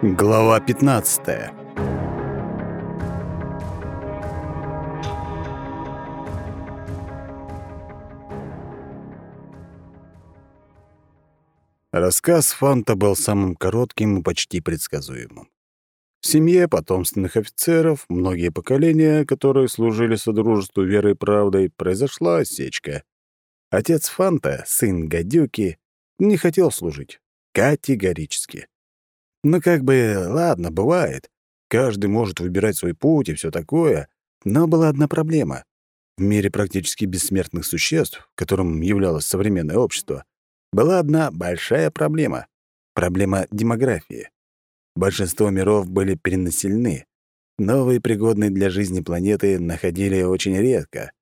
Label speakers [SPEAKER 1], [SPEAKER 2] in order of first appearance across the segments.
[SPEAKER 1] Глава 15. Рассказ Фанта был самым коротким и почти предсказуемым. В семье потомственных офицеров, многие поколения, которые служили Содружеству верой и правдой, произошла осечка. Отец Фанта, сын Гадюки, не хотел служить. Категорически. Ну, как бы, ладно, бывает. Каждый может выбирать свой путь и все такое. Но была одна проблема. В мире практически бессмертных существ, которым являлось современное общество, была одна большая проблема — проблема демографии. Большинство миров были перенаселены. Новые пригодные для жизни планеты находили очень редко.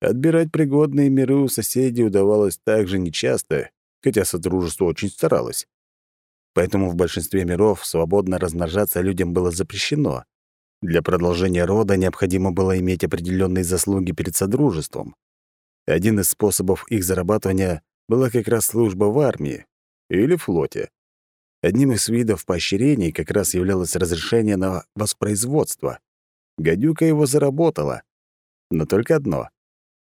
[SPEAKER 1] Отбирать пригодные миры у соседей удавалось также нечасто, хотя Содружество очень старалось. Поэтому в большинстве миров свободно размножаться людям было запрещено. Для продолжения рода необходимо было иметь определенные заслуги перед Содружеством. Один из способов их зарабатывания была как раз служба в армии или флоте. Одним из видов поощрений как раз являлось разрешение на воспроизводство. Гадюка его заработала. Но только одно.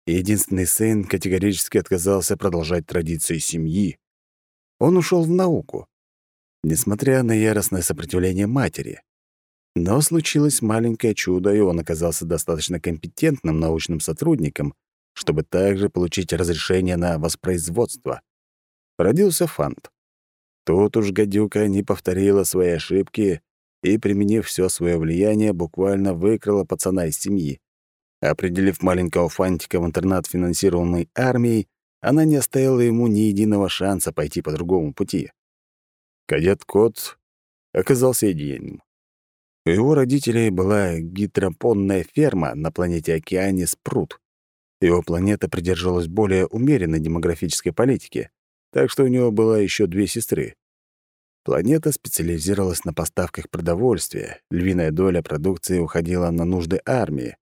[SPEAKER 1] Единственный сын категорически отказался продолжать традиции семьи. Он ушел в науку несмотря на яростное сопротивление матери. Но случилось маленькое чудо, и он оказался достаточно компетентным научным сотрудником, чтобы также получить разрешение на воспроизводство. Родился Фант. Тут уж гадюка не повторила свои ошибки и, применив все свое влияние, буквально выкрала пацана из семьи. Определив маленького Фантика в интернат, финансируемый армией, она не оставила ему ни единого шанса пойти по другому пути. Кадет Кот оказался единственным. У его родителей была гидропонная ферма на планете Океане Спрут. Его планета придерживалась более умеренной демографической политики, так что у него было еще две сестры. Планета специализировалась на поставках продовольствия, львиная доля продукции уходила на нужды армии.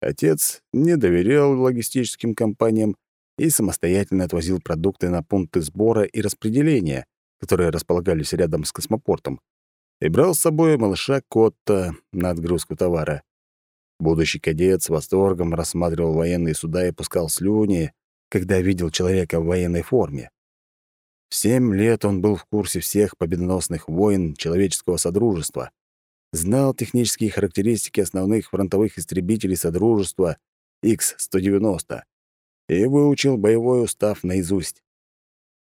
[SPEAKER 1] Отец не доверял логистическим компаниям и самостоятельно отвозил продукты на пункты сбора и распределения, которые располагались рядом с космопортом, и брал с собой малыша Котта на отгрузку товара. Будущий кадет с восторгом рассматривал военные суда и пускал слюни, когда видел человека в военной форме. В семь лет он был в курсе всех победоносных войн человеческого содружества, знал технические характеристики основных фронтовых истребителей Содружества X-190 и выучил боевой устав наизусть.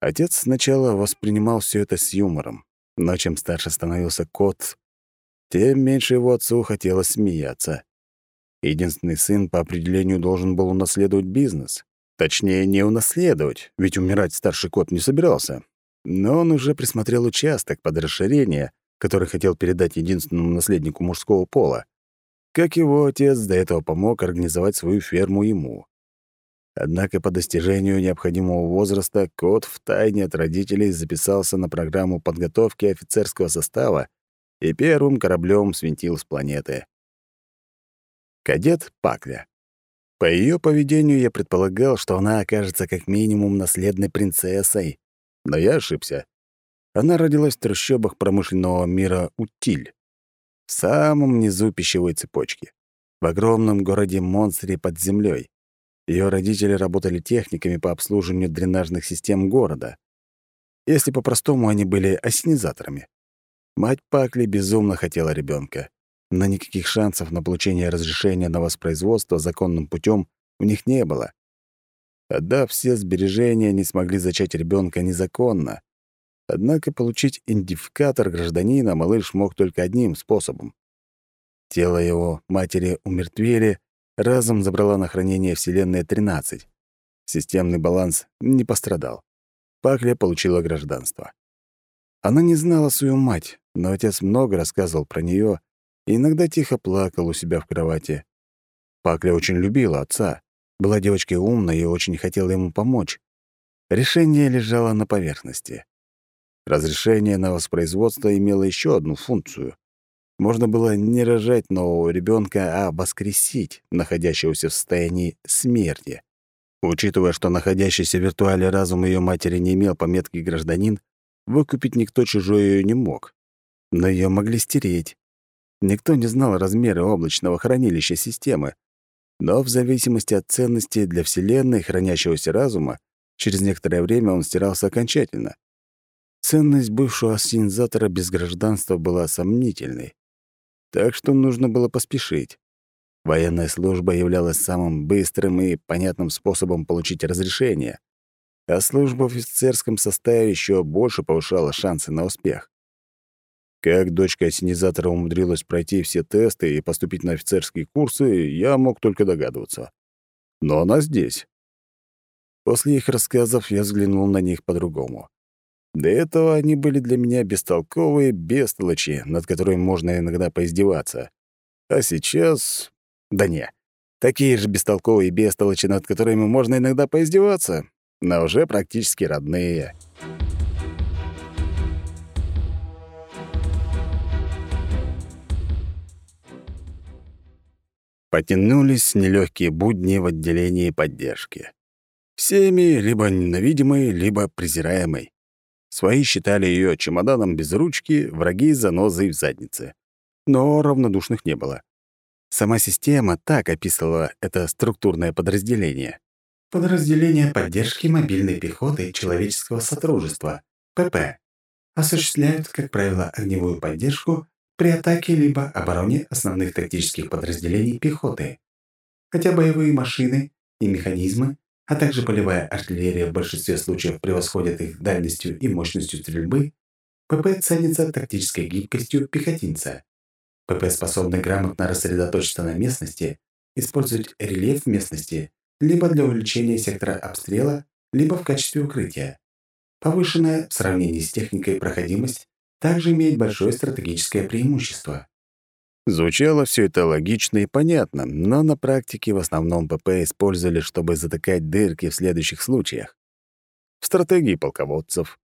[SPEAKER 1] Отец сначала воспринимал все это с юмором, но чем старше становился кот, тем меньше его отцу хотелось смеяться. Единственный сын по определению должен был унаследовать бизнес. Точнее, не унаследовать, ведь умирать старший кот не собирался. Но он уже присмотрел участок под расширение, который хотел передать единственному наследнику мужского пола. Как его отец до этого помог организовать свою ферму ему. Однако по достижению необходимого возраста кот втайне от родителей записался на программу подготовки офицерского состава и первым кораблем свинтил с планеты. Кадет Пакля. По ее поведению я предполагал, что она окажется как минимум наследной принцессой. Но я ошибся. Она родилась в трущобах промышленного мира Утиль, в самом низу пищевой цепочки, в огромном городе-монстре под землей. Ее родители работали техниками по обслуживанию дренажных систем города. Если по-простому, они были осенизаторами. Мать Пакли безумно хотела ребенка, но никаких шансов на получение разрешения на воспроизводство законным путем у них не было. Отдав все сбережения, не смогли зачать ребенка незаконно. Однако получить идентификатор гражданина малыш мог только одним способом. Тело его матери умертвели, разом забрала на хранение Вселенная-13. Системный баланс не пострадал. Пакля получила гражданство. Она не знала свою мать, но отец много рассказывал про нее и иногда тихо плакал у себя в кровати. Пакля очень любила отца, была девочкой умной и очень хотела ему помочь. Решение лежало на поверхности. Разрешение на воспроизводство имело еще одну функцию. Можно было не рожать нового ребенка, а воскресить находящегося в состоянии смерти. Учитывая, что находящийся в виртуале разум ее матери не имел пометки «гражданин», выкупить никто чужой ее не мог. но ее могли стереть. Никто не знал размеры облачного хранилища системы, но в зависимости от ценности для Вселенной хранящегося разума, через некоторое время он стирался окончательно. Ценность бывшего ассенизатора без гражданства была сомнительной. Так что нужно было поспешить. Военная служба являлась самым быстрым и понятным способом получить разрешение, а служба в офицерском составе еще больше повышала шансы на успех. Как дочка ассенизатора умудрилась пройти все тесты и поступить на офицерские курсы, я мог только догадываться. Но она здесь. После их рассказов я взглянул на них по-другому. До этого они были для меня бестолковые бестолочи, над которыми можно иногда поиздеваться. А сейчас... Да не. Такие же бестолковые бестолочи, над которыми можно иногда поиздеваться, но уже практически родные. Потянулись нелегкие будни в отделении поддержки. Всеми либо ненавидимой, либо презираемой. Свои считали ее чемоданом без ручки, враги — занозой в заднице. Но равнодушных не было. Сама система так описывала это структурное подразделение.
[SPEAKER 2] Подразделение поддержки мобильной пехоты человеческого сотрудничества, ПП. Осуществляют, как правило, огневую поддержку при атаке либо обороне основных тактических подразделений пехоты. Хотя боевые машины и механизмы, а также полевая артиллерия в большинстве случаев превосходят их дальностью и мощностью стрельбы, ПП ценится тактической гибкостью пехотинца. ПП способны грамотно рассредоточиться на местности, использовать рельеф местности либо для увеличения сектора обстрела, либо в качестве укрытия. Повышенная в сравнении с техникой проходимость также имеет большое стратегическое преимущество.
[SPEAKER 1] Звучало все это логично и понятно, но на практике в основном ПП использовали, чтобы затыкать дырки в следующих случаях. В стратегии полководцев,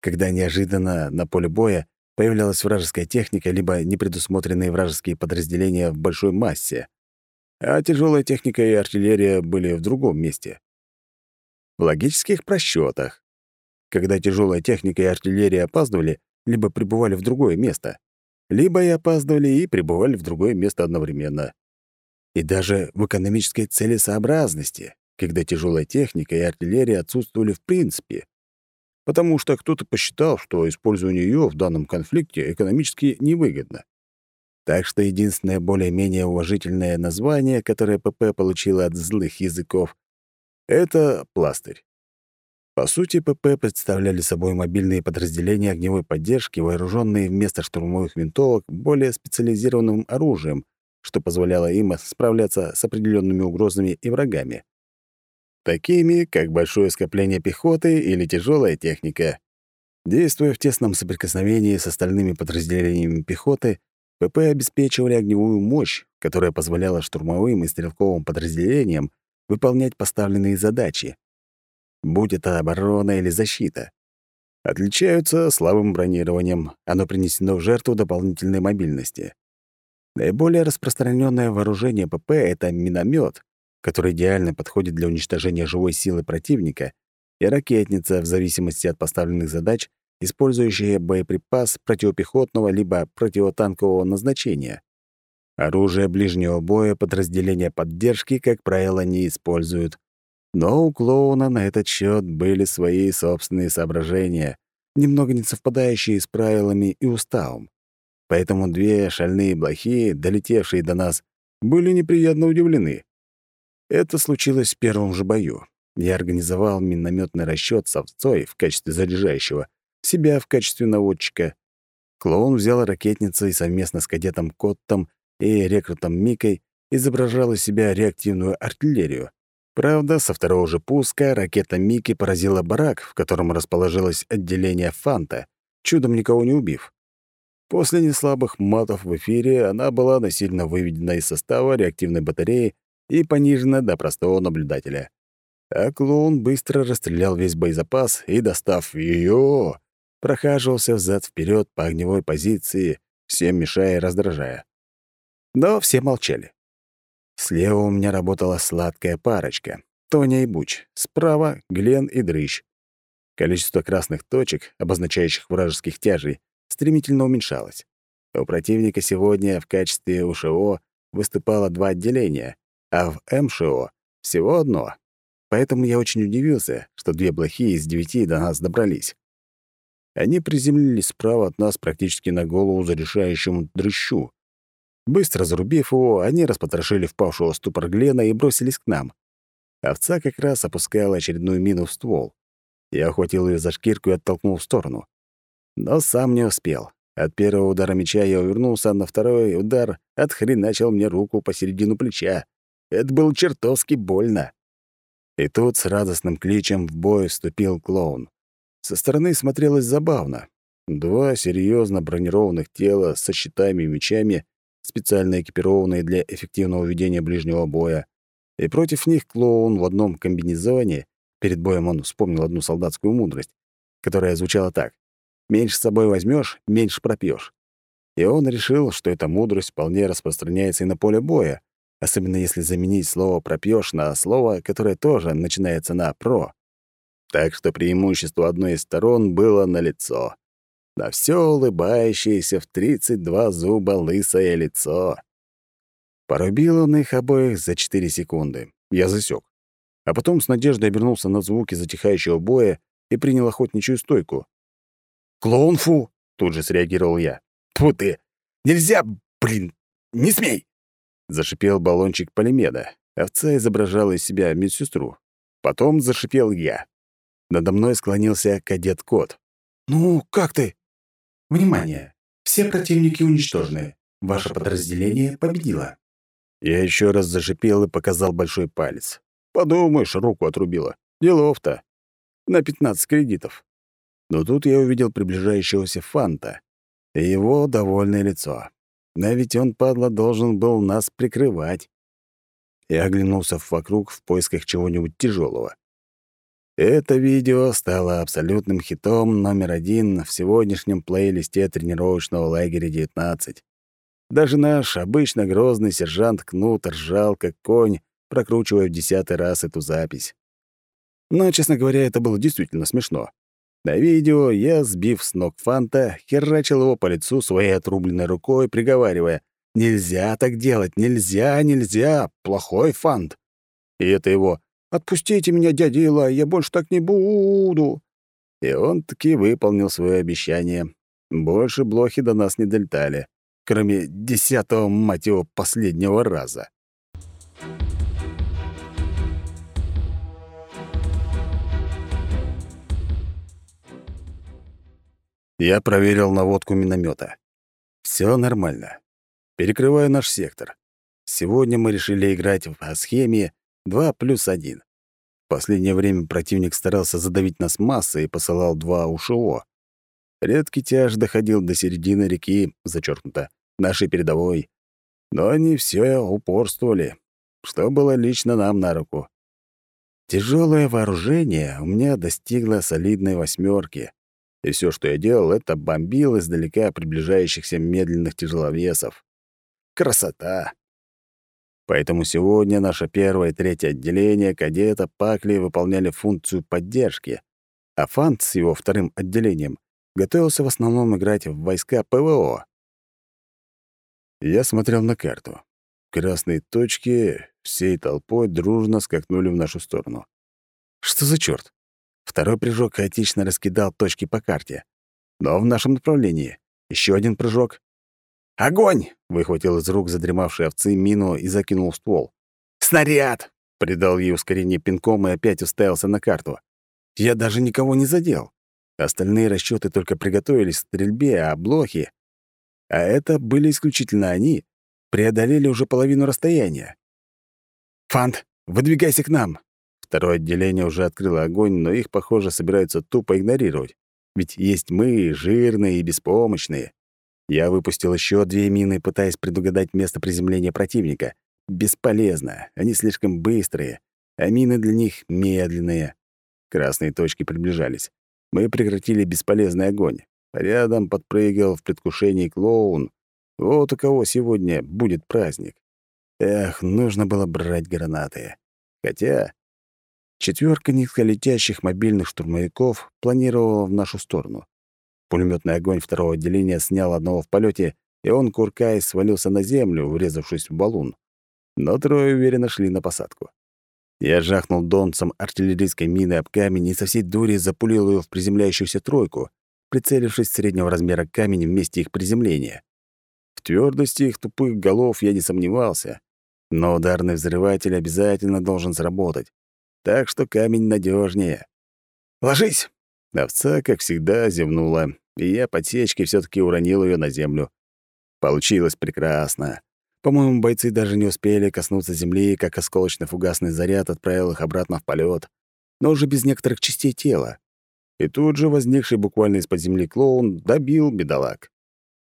[SPEAKER 1] когда неожиданно на поле боя появлялась вражеская техника либо непредусмотренные вражеские подразделения в большой массе, а тяжелая техника и артиллерия были в другом месте. В логических просчетах, когда тяжелая техника и артиллерия опаздывали, либо прибывали в другое место, либо и опаздывали и прибывали в другое место одновременно. И даже в экономической целесообразности, когда тяжелая техника и артиллерия отсутствовали в принципе, потому что кто-то посчитал, что использование ее в данном конфликте экономически невыгодно. Так что единственное более-менее уважительное название, которое ПП получило от злых языков, — это пластырь. По сути, ПП представляли собой мобильные подразделения огневой поддержки, вооруженные вместо штурмовых винтовок более специализированным оружием, что позволяло им справляться с определенными угрозами и врагами. Такими, как большое скопление пехоты или тяжелая техника. Действуя в тесном соприкосновении с остальными подразделениями пехоты, ПП обеспечивали огневую мощь, которая позволяла штурмовым и стрелковым подразделениям выполнять поставленные задачи будь это оборона или защита. Отличаются слабым бронированием, оно принесено в жертву дополнительной мобильности. Наиболее распространенное вооружение ПП — это миномет, который идеально подходит для уничтожения живой силы противника, и ракетница, в зависимости от поставленных задач, использующая боеприпас противопехотного либо противотанкового назначения. Оружие ближнего боя подразделения поддержки, как правило, не используют. Но у клоуна на этот счет были свои собственные соображения, немного не совпадающие с правилами и уставом. Поэтому две шальные блохи, долетевшие до нас, были неприятно удивлены. Это случилось в первом же бою. Я организовал минометный расчет с овцой в качестве заряжающего, себя в качестве наводчика. Клоун взял ракетницу и совместно с кадетом Коттом и рекрутом Микой изображал из себя реактивную артиллерию. Правда, со второго же пуска ракета Мики поразила барак, в котором расположилось отделение Фанта, чудом никого не убив. После неслабых матов в эфире она была насильно выведена из состава реактивной батареи и понижена до простого наблюдателя. А клоун быстро расстрелял весь боезапас и, достав ее, прохаживался взад вперед по огневой позиции, всем мешая и раздражая. Но все молчали. Слева у меня работала сладкая парочка — Тоня и Буч. Справа — Глен и Дрыщ. Количество красных точек, обозначающих вражеских тяжей, стремительно уменьшалось. У противника сегодня в качестве УШО выступало два отделения, а в МШО — всего одно. Поэтому я очень удивился, что две блохи из девяти до нас добрались. Они приземлились справа от нас практически на голову зарешающему дрыщу. Быстро зарубив его, они распотрошили впавшего в ступор Глена и бросились к нам. Овца как раз опускала очередную мину в ствол. Я охватил ее за шкирку и оттолкнул в сторону. Но сам не успел. От первого удара меча я увернулся, а на второй удар отхреначил мне руку посередину плеча. Это было чертовски больно. И тут с радостным кличем в бой вступил клоун. Со стороны смотрелось забавно. Два серьезно бронированных тела со щитами и мечами, специально экипированные для эффективного ведения ближнего боя. И против них клоун в одном комбинезоне. Перед боем он вспомнил одну солдатскую мудрость, которая звучала так. «Меньше с собой возьмешь, меньше пропьешь. И он решил, что эта мудрость вполне распространяется и на поле боя, особенно если заменить слово пропьешь на слово, которое тоже начинается на «про». Так что преимущество одной из сторон было налицо. На все улыбающееся в 32 зуба лысое лицо. Порубил он их обоих за 4 секунды. Я засек. А потом с надеждой обернулся на звуки затихающего боя и принял охотничью стойку. «Клоун фу!» — тут же среагировал я. «Тьфу ты! Нельзя, блин! Не смей!» Зашипел баллончик полимеда. Овца изображала из себя медсестру. Потом зашипел я. Надо мной склонился кадет-кот.
[SPEAKER 2] «Ну, как ты?» «Внимание! Все противники уничтожены. Ваше подразделение победило».
[SPEAKER 1] Я еще раз зашипел и показал большой палец. Подумаешь, руку отрубила. Делов-то. На 15 кредитов. Но тут я увидел приближающегося Фанта и его довольное лицо. Но ведь он, падла, должен был нас прикрывать. Я оглянулся вокруг в поисках чего-нибудь тяжелого. Это видео стало абсолютным хитом номер один в сегодняшнем плейлисте тренировочного лагеря 19. Даже наш обычно грозный сержант Кнут ржал, как конь, прокручивая в десятый раз эту запись. Но, честно говоря, это было действительно смешно. На видео я, сбив с ног Фанта, херачил его по лицу своей отрубленной рукой, приговаривая «Нельзя так делать, нельзя, нельзя, плохой Фант». И это его «Отпустите меня, дядя я больше так не буду!» И он таки выполнил свое обещание. Больше блохи до нас не долетали, кроме десятого, мать его, последнего раза. Я проверил наводку миномета. Все нормально. Перекрываю наш сектор. Сегодня мы решили играть в схеме 2 плюс 1. В последнее время противник старался задавить нас массой и посылал два УШО. Редкий тяж доходил до середины реки, зачеркнуто, нашей передовой. Но они все упорствовали, что было лично нам на руку. Тяжелое вооружение у меня достигло солидной восьмерки, и все, что я делал, это бомбил издалека приближающихся медленных тяжеловесов. Красота! Поэтому сегодня наше первое и третье отделение кадета Пакли выполняли функцию поддержки, а Фант с его вторым отделением готовился в основном играть в войска ПВО. Я смотрел на карту. Красные точки всей толпой дружно скакнули в нашу сторону. Что за чёрт? Второй прыжок хаотично раскидал точки по карте. Но в нашем направлении. Еще один прыжок. «Огонь!» — выхватил из рук задремавшей овцы мину и закинул в ствол. «Снаряд!» — придал ей ускорение пинком и опять уставился на карту. Я даже никого не задел. Остальные расчеты только приготовились к стрельбе, а блохи... А это были исключительно они, преодолели уже половину расстояния. «Фант, выдвигайся к нам!» Второе отделение уже открыло огонь, но их, похоже, собираются тупо игнорировать. Ведь есть мы, жирные и беспомощные. Я выпустил еще две мины, пытаясь предугадать место приземления противника. Бесполезно, они слишком быстрые, а мины для них медленные. Красные точки приближались. Мы прекратили бесполезный огонь. Рядом подпрыгивал в предвкушении клоун. Вот у кого сегодня будет праздник. Эх, нужно было брать гранаты. Хотя четверка низколетящих мобильных штурмовиков планировала в нашу сторону. Пулеметный огонь второго отделения снял одного в полете, и он, куркаясь, свалился на землю, врезавшись в баллон. Но трое уверенно шли на посадку. Я жахнул донцем артиллерийской мины об камень и со всей дури запулил ее в приземляющуюся тройку, прицелившись среднего размера камень в месте их приземления. В твердости их тупых голов я не сомневался, но ударный взрыватель обязательно должен сработать, так что камень надежнее. «Ложись!» Овца, как всегда, зевнула, и я подсечкой все таки уронил ее на землю. Получилось прекрасно. По-моему, бойцы даже не успели коснуться земли, как осколочно-фугасный заряд отправил их обратно в полет, но уже без некоторых частей тела. И тут же возникший буквально из-под земли клоун добил бедолаг.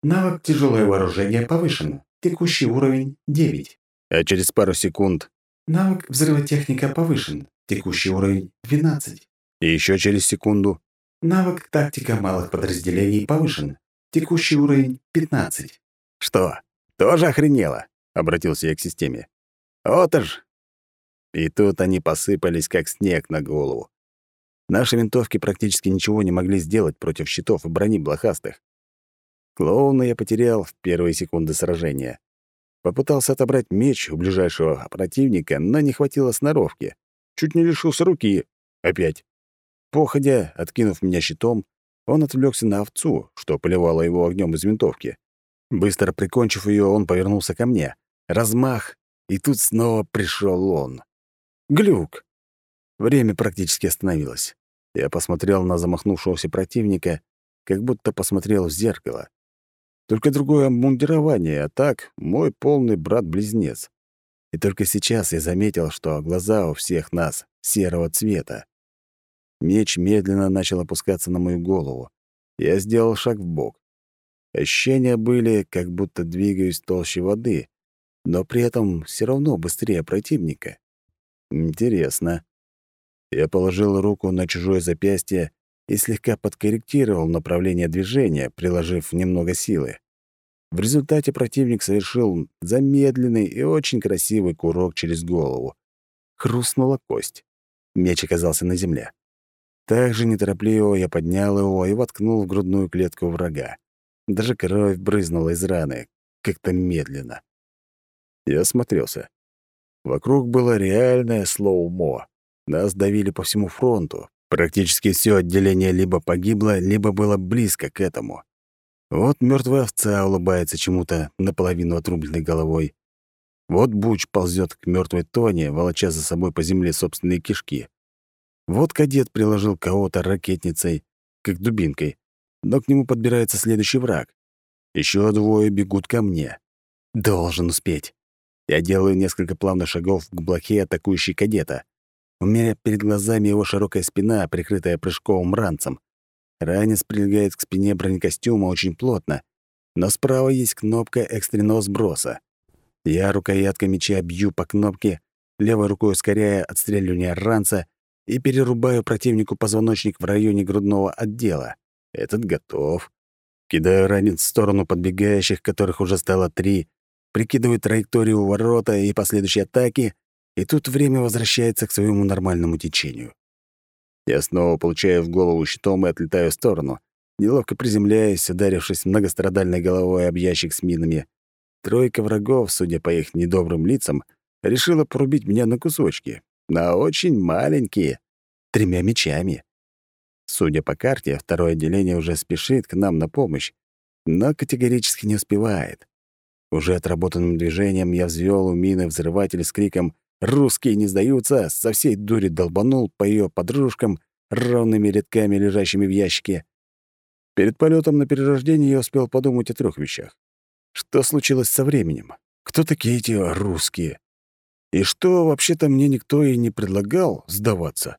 [SPEAKER 2] Навык «Тяжелое вооружение» повышен. Текущий уровень — 9.
[SPEAKER 1] А через пару секунд...
[SPEAKER 2] Навык «Взрывотехника» повышен. Текущий уровень — 12.
[SPEAKER 1] И еще через секунду...
[SPEAKER 2] Навык «Тактика малых подразделений» повышен. Текущий уровень — 15.
[SPEAKER 1] «Что, тоже охренело?» — обратился я к системе. «Вот ж!» И тут они посыпались, как снег на голову. Наши винтовки практически ничего не могли сделать против щитов и брони блохастых. Клоуна я потерял в первые секунды сражения. Попытался отобрать меч у ближайшего противника, но не хватило сноровки. Чуть не лишился руки. Опять. Походя, откинув меня щитом, он отвлекся на овцу, что поливало его огнем из винтовки. Быстро прикончив ее, он повернулся ко мне. Размах, и тут снова пришел он. Глюк. Время практически остановилось. Я посмотрел на замахнувшегося противника, как будто посмотрел в зеркало. Только другое обмундирование, а так мой полный брат-близнец. И только сейчас я заметил, что глаза у всех нас серого цвета. Меч медленно начал опускаться на мою голову. Я сделал шаг в бок. Ощущения были, как будто двигаюсь толще воды, но при этом все равно быстрее противника. Интересно. Я положил руку на чужое запястье и слегка подкорректировал направление движения, приложив немного силы. В результате противник совершил замедленный и очень красивый курок через голову. Хрустнула кость. Меч оказался на земле. Также неторопливо я поднял его и воткнул в грудную клетку врага. Даже кровь брызнула из раны, как-то медленно. Я осмотрелся. Вокруг было реальное слоумо. Нас давили по всему фронту, Практически все отделение либо погибло, либо было близко к этому. Вот мертвая овца улыбается чему-то наполовину отрубленной головой. Вот Буч ползет к мертвой Тоне, волоча за собой по земле собственные кишки. Вот кадет приложил кого-то ракетницей, как дубинкой, но к нему подбирается следующий враг. Еще двое бегут ко мне. Должен успеть. Я делаю несколько плавных шагов к блоке атакующей кадета. У меня перед глазами его широкая спина, прикрытая прыжковым ранцем. Ранец прилегает к спине бронекостюма очень плотно, но справа есть кнопка экстренного сброса. Я рукояткой меча бью по кнопке, левой рукой ускоряя отстреливание ранца и перерубаю противнику позвоночник в районе грудного отдела. Этот готов. Кидаю ранец в сторону подбегающих, которых уже стало три, прикидываю траекторию ворота и последующей атаки, и тут время возвращается к своему нормальному течению. Я снова получаю в голову щитом и отлетаю в сторону, неловко приземляясь, ударившись многострадальной головой об ящик с минами. Тройка врагов, судя по их недобрым лицам, решила порубить меня на кусочки, на очень маленькие, тремя мечами. Судя по карте, второе отделение уже спешит к нам на помощь, но категорически не успевает. Уже отработанным движением я взвёл у мины взрыватель с криком Русские не сдаются, со всей дури долбанул по ее подружкам, ровными рядками, лежащими в ящике. Перед полетом на перерождение я успел подумать о трех вещах. Что случилось со временем? Кто такие эти русские? И что, вообще-то, мне никто и не предлагал сдаваться?